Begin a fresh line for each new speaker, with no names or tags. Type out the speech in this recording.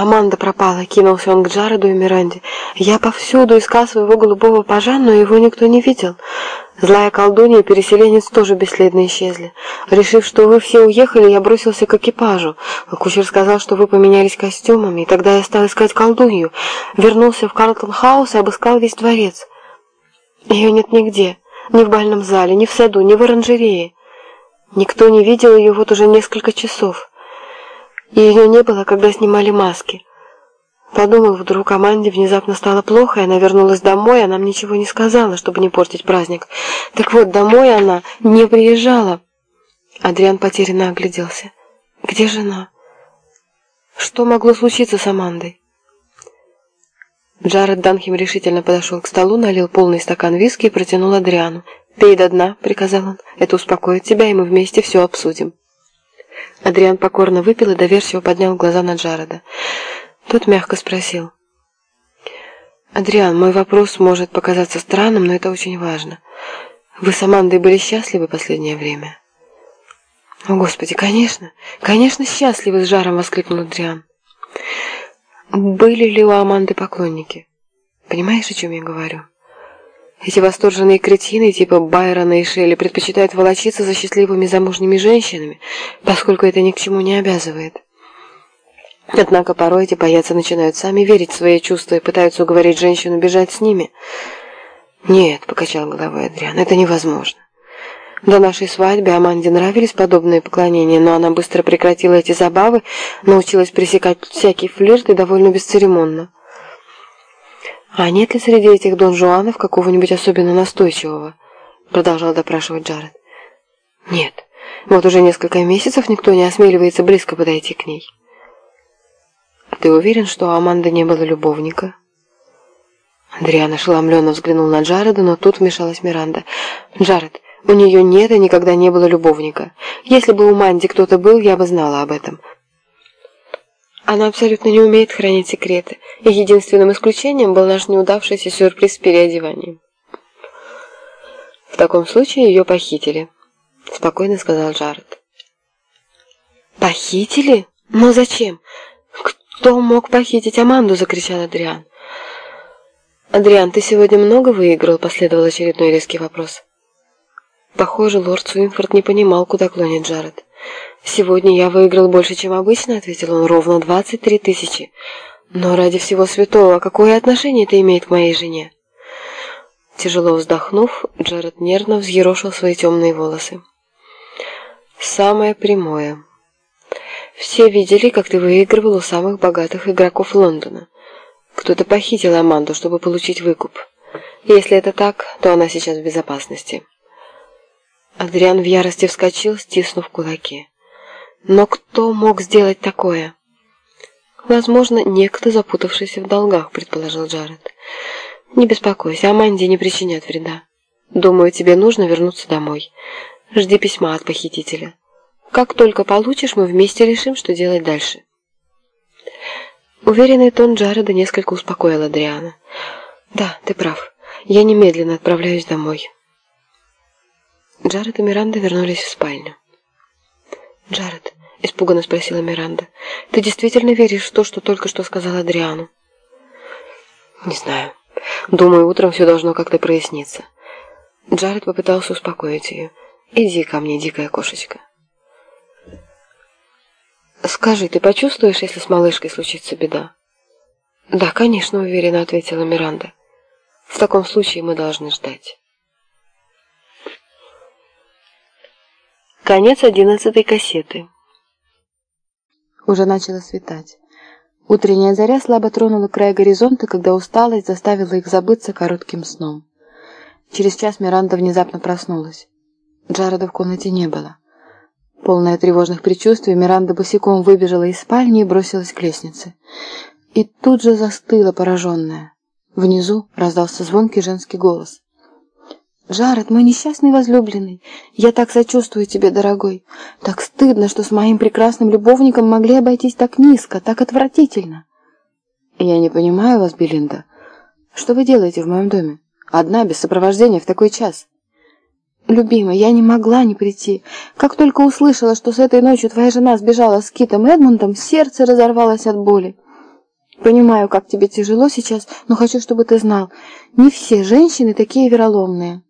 Аманда пропала, кинулся он к Джареду и Миранде. Я повсюду искал своего голубого пажа, но его никто не видел. Злая колдунья и переселенец тоже бесследно исчезли. Решив, что вы все уехали, я бросился к экипажу. Кучер сказал, что вы поменялись костюмами, и тогда я стал искать колдунью. Вернулся в Карлтон-хаус и обыскал весь дворец. Ее нет нигде. Ни в бальном зале, ни в саду, ни в оранжерее. Никто не видел ее вот уже несколько часов. И ее не было, когда снимали маски. Подумал, вдруг Аманде внезапно стало плохо, и она вернулась домой, а нам ничего не сказала, чтобы не портить праздник. Так вот, домой она не приезжала. Адриан потерянно огляделся. Где жена? Что могло случиться с Амандой? Джаред Данхим решительно подошел к столу, налил полный стакан виски и протянул Адриану. «Пей до дна», — приказал он. «Это успокоит тебя, и мы вместе все обсудим». Адриан покорно выпил и доверчиво поднял глаза на Джареда. Тот мягко спросил. «Адриан, мой вопрос может показаться странным, но это очень важно. Вы с Амандой были счастливы последнее время?» «О, Господи, конечно! Конечно, счастливы!» — с жаром воскликнул Адриан. «Были ли у Аманды поклонники? Понимаешь, о чем я говорю?» Эти восторженные кретины типа Байрона и Шелли предпочитают волочиться за счастливыми замужними женщинами, поскольку это ни к чему не обязывает. Однако порой эти паяцы начинают сами верить в свои чувства и пытаются уговорить женщину бежать с ними. «Нет», — покачал головой Адриан, — «это невозможно. До нашей свадьбы Аманде нравились подобные поклонения, но она быстро прекратила эти забавы, научилась пресекать всякий флирт и довольно бесцеремонно. «А нет ли среди этих Дон Жуанов какого-нибудь особенно настойчивого?» Продолжал допрашивать Джаред. «Нет. Вот уже несколько месяцев никто не осмеливается близко подойти к ней». «А ты уверен, что у Аманды не было любовника?» Андриан ошеломленно взглянул на Джареда, но тут вмешалась Миранда. «Джаред, у нее нет и никогда не было любовника. Если бы у Манди кто-то был, я бы знала об этом. Она абсолютно не умеет хранить секреты, единственным исключением был наш неудавшийся сюрприз с переодеванием. «В таком случае ее похитили», — спокойно сказал Джаред. «Похитили? Но зачем? Кто мог похитить Аманду?» — закричал Адриан. «Адриан, ты сегодня много выиграл?» — последовал очередной резкий вопрос. Похоже, лорд Суинфорд не понимал, куда клонит Джаред. «Сегодня я выиграл больше, чем обычно», — ответил он, — «ровно двадцать три тысячи. Но ради всего святого, какое отношение это имеет к моей жене?» Тяжело вздохнув, Джаред нервно взъерошил свои темные волосы. «Самое прямое. Все видели, как ты выигрывал у самых богатых игроков Лондона. Кто-то похитил Аманду, чтобы получить выкуп. Если это так, то она сейчас в безопасности». Адриан в ярости вскочил, стиснув кулаки. Но кто мог сделать такое? Возможно, некто, запутавшийся в долгах, предположил Джаред. Не беспокойся, Аманде не причинят вреда. Думаю, тебе нужно вернуться домой. Жди письма от похитителя. Как только получишь, мы вместе решим, что делать дальше. Уверенный тон Джареда несколько успокоил Адриана. Да, ты прав. Я немедленно отправляюсь домой. Джаред и Миранда вернулись в спальню. «Джаред», — испуганно спросила Миранда, — «ты действительно веришь в то, что только что сказал Адриану?» «Не знаю. Думаю, утром все должно как-то проясниться». Джаред попытался успокоить ее. «Иди ко мне, дикая кошечка». «Скажи, ты почувствуешь, если с малышкой случится беда?» «Да, конечно, уверенно ответила Миранда. В таком случае мы должны ждать». Конец одиннадцатой кассеты. Уже начало светать. Утренняя заря слабо тронула край горизонта, когда усталость заставила их забыться коротким сном. Через час Миранда внезапно проснулась. Джареда в комнате не было. Полная тревожных предчувствий, Миранда босиком выбежала из спальни и бросилась к лестнице. И тут же застыла, пораженная. Внизу раздался звонкий женский голос. «Жаред, мой несчастный возлюбленный, я так сочувствую тебе, дорогой. Так стыдно, что с моим прекрасным любовником могли обойтись так низко, так отвратительно». «Я не понимаю вас, Белинда. Что вы делаете в моем доме? Одна, без сопровождения, в такой час?» «Любимая, я не могла не прийти. Как только услышала, что с этой ночью твоя жена сбежала с Китом Эдмундом, сердце разорвалось от боли.
Понимаю, как тебе тяжело сейчас, но хочу, чтобы ты знал, не все женщины такие вероломные.